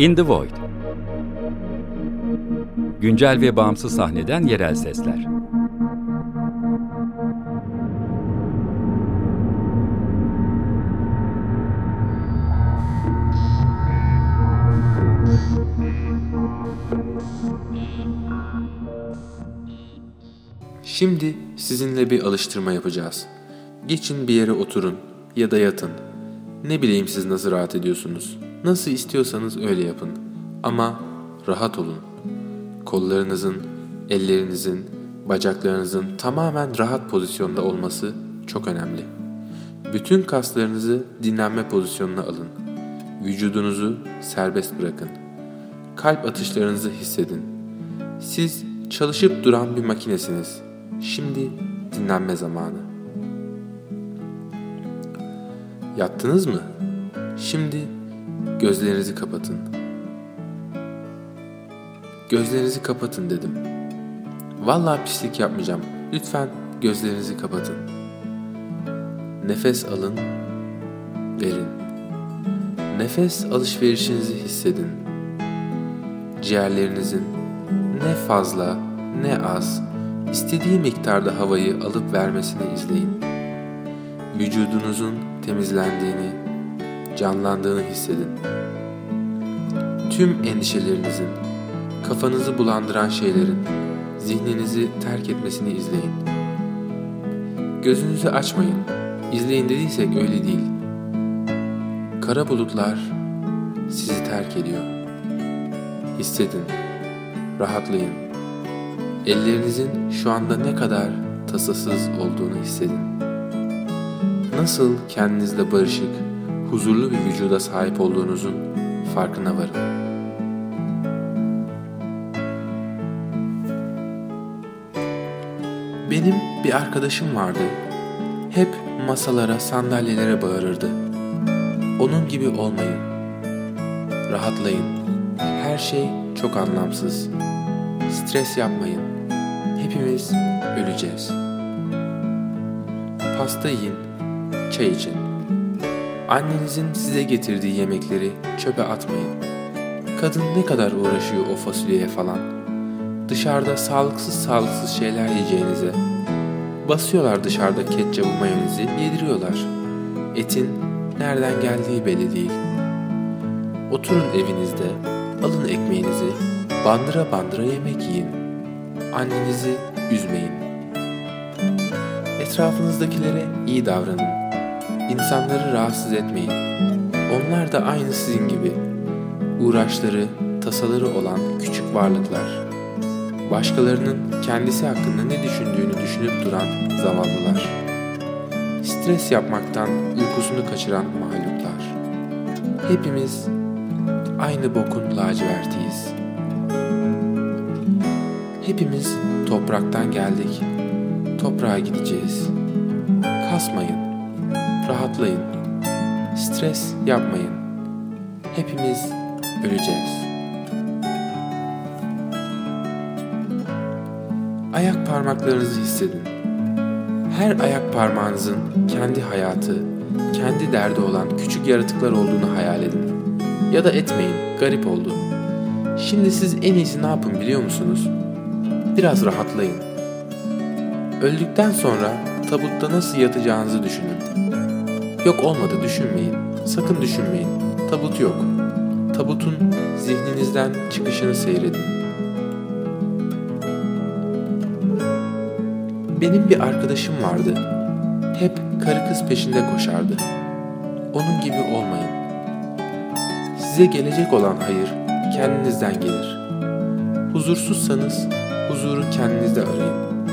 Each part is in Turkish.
In the Void Güncel ve bağımsız sahneden yerel sesler Şimdi sizinle bir alıştırma yapacağız. Geçin bir yere oturun ya da yatın. Ne bileyim siz nasıl rahat ediyorsunuz. Nasıl istiyorsanız öyle yapın. Ama rahat olun. Kollarınızın, ellerinizin, bacaklarınızın tamamen rahat pozisyonda olması çok önemli. Bütün kaslarınızı dinlenme pozisyonuna alın. Vücudunuzu serbest bırakın. Kalp atışlarınızı hissedin. Siz çalışıp duran bir makinesiniz. Şimdi dinlenme zamanı. Yattınız mı? Şimdi gözlerinizi kapatın. Gözlerinizi kapatın dedim. Vallahi pislik yapmayacağım. Lütfen gözlerinizi kapatın. Nefes alın, verin. Nefes alışverişinizi hissedin. Ciğerlerinizin ne fazla ne az istediği miktarda havayı alıp vermesini izleyin. Vücudunuzun temizlendiğini, canlandığını hissedin. Tüm endişelerinizin, kafanızı bulandıran şeylerin zihninizi terk etmesini izleyin. Gözünüzü açmayın. İzleyin dediysek öyle değil. Kara bulutlar sizi terk ediyor. Hissedin. Rahatlayın. Ellerinizin şu anda ne kadar tasasız olduğunu hissedin. Nasıl kendinizle barışık, huzurlu bir vücuda sahip olduğunuzun farkına varın. Benim bir arkadaşım vardı. Hep masalara, sandalyelere bağırırdı. Onun gibi olmayın. Rahatlayın. Her şey çok anlamsız. Stres yapmayın. Hepimiz öleceğiz. Pasta yiyin, çay için. Annenizin size getirdiği yemekleri çöpe atmayın. Kadın ne kadar uğraşıyor o fasulyeye falan. Dışarıda sağlıksız sağlıksız şeyler yiyeceğinize. Basıyorlar dışarıda ketçabı mayonezi yediriyorlar. Etin nereden geldiği belli değil. Oturun evinizde, alın ekmeğinizi, bandıra bandıra yemek yiyin. Annenizi üzmeyin. Etrafınızdakilere iyi davranın. İnsanları rahatsız etmeyin. Onlar da aynı sizin gibi. Uğraşları, tasaları olan küçük varlıklar. Başkalarının kendisi hakkında ne düşündüğünü düşünüp duran zavallılar. Stres yapmaktan uykusunu kaçıran mahluklar. Hepimiz aynı bokun lacivertiyiz. Hepimiz topraktan geldik. Toprağa gideceğiz. Kasmayın. Rahatlayın. Stres yapmayın. Hepimiz öleceğiz. Ayak parmaklarınızı hissedin. Her ayak parmağınızın kendi hayatı, kendi derdi olan küçük yaratıklar olduğunu hayal edin. Ya da etmeyin, garip oldu. Şimdi siz en iyisi ne yapın biliyor musunuz? Biraz rahatlayın. Öldükten sonra tabutta nasıl yatacağınızı düşünün. Yok olmadı düşünmeyin. Sakın düşünmeyin. Tabut yok. Tabutun zihninizden çıkışını seyredin. Benim bir arkadaşım vardı. Hep karı kız peşinde koşardı. Onun gibi olmayın. Size gelecek olan hayır kendinizden gelir. Huzursuzsanız huzuru kendinizde arayın.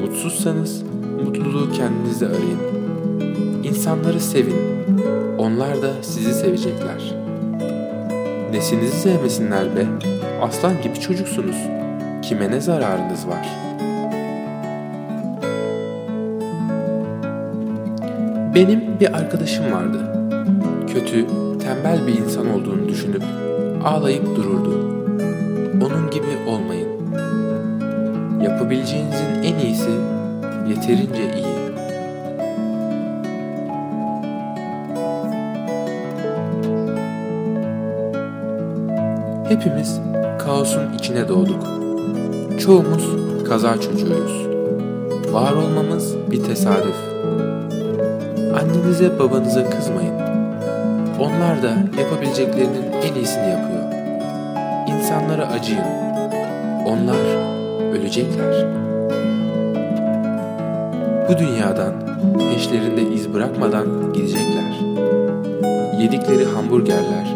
Mutsuzsanız mutluluğu kendinizde arayın. İnsanları sevin. Onlar da sizi sevecekler. Nesinizi sevmesinler be. Aslan gibi çocuksunuz. Kime ne zararınız var? Benim bir arkadaşım vardı. Kötü, tembel bir insan olduğunu düşünüp ağlayıp dururdu. Onun gibi olmayın. Yapabileceğinizin en iyisi yeterince iyi. Hepimiz kaosun içine doğduk. Çoğumuz kaza çocuğuyuz. Var olmamız bir tesadüf. Annenize babanıza kızmayın. Onlar da yapabileceklerinin en iyisini yapıyor. İnsanlara acıyın. Onlar ölecekler. Bu dünyadan peşlerinde iz bırakmadan gidecekler. Yedikleri hamburgerler,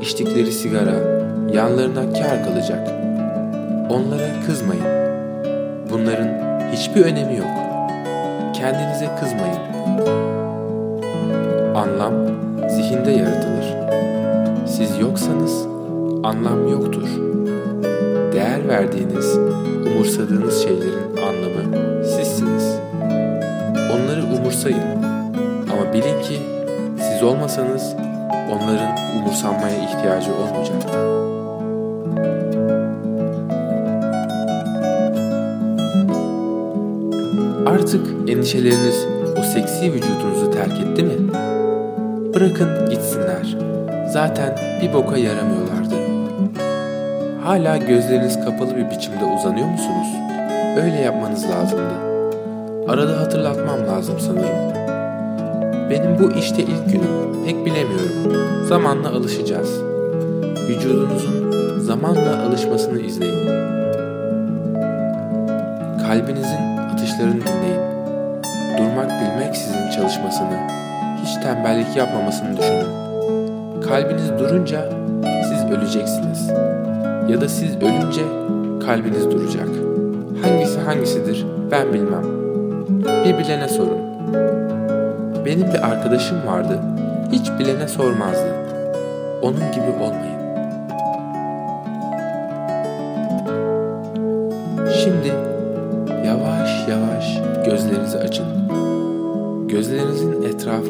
içtikleri sigara yanlarına kar kalacak. Onlara kızmayın. Bunların hiçbir önemi yok. Kendinize kızmayın. Anlam zihinde yaratılır. Siz yoksanız anlam yoktur. Değer verdiğiniz, umursadığınız şeylerin anlamı sizsiniz. Onları umursayın ama bilin ki siz olmasanız onların umursanmaya ihtiyacı olmayacak. Artık endişeleriniz o seksi vücudunuzu terk etti mi? Bırakın gitsinler. Zaten bir boka yaramıyorlardı. Hala gözleriniz kapalı bir biçimde uzanıyor musunuz? Öyle yapmanız lazımdı. Arada hatırlatmam lazım sanırım. Benim bu işte ilk günüm. Pek bilemiyorum. Zamanla alışacağız. Vücudunuzun zamanla alışmasını izleyin. Kalbinizin atışlarını dinleyin. Durmak bilmek sizin çalışmasını, hiç tembellik yapmamasını düşünün. Kalbiniz durunca siz öleceksiniz. Ya da siz ölünce kalbiniz duracak. Hangisi hangisidir ben bilmem. Bir bilene sorun. Benim bir arkadaşım vardı. Hiç bilene sormazdı. Onun gibi olmayın.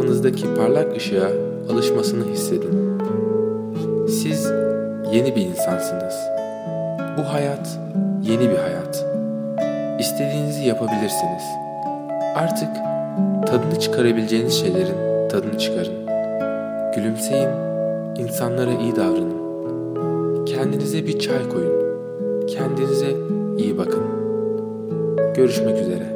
Etrafınızdaki parlak ışığa alışmasını hissedin. Siz yeni bir insansınız. Bu hayat yeni bir hayat. İstediğinizi yapabilirsiniz. Artık tadını çıkarabileceğiniz şeylerin tadını çıkarın. Gülümseyin, insanlara iyi davranın. Kendinize bir çay koyun. Kendinize iyi bakın. Görüşmek üzere.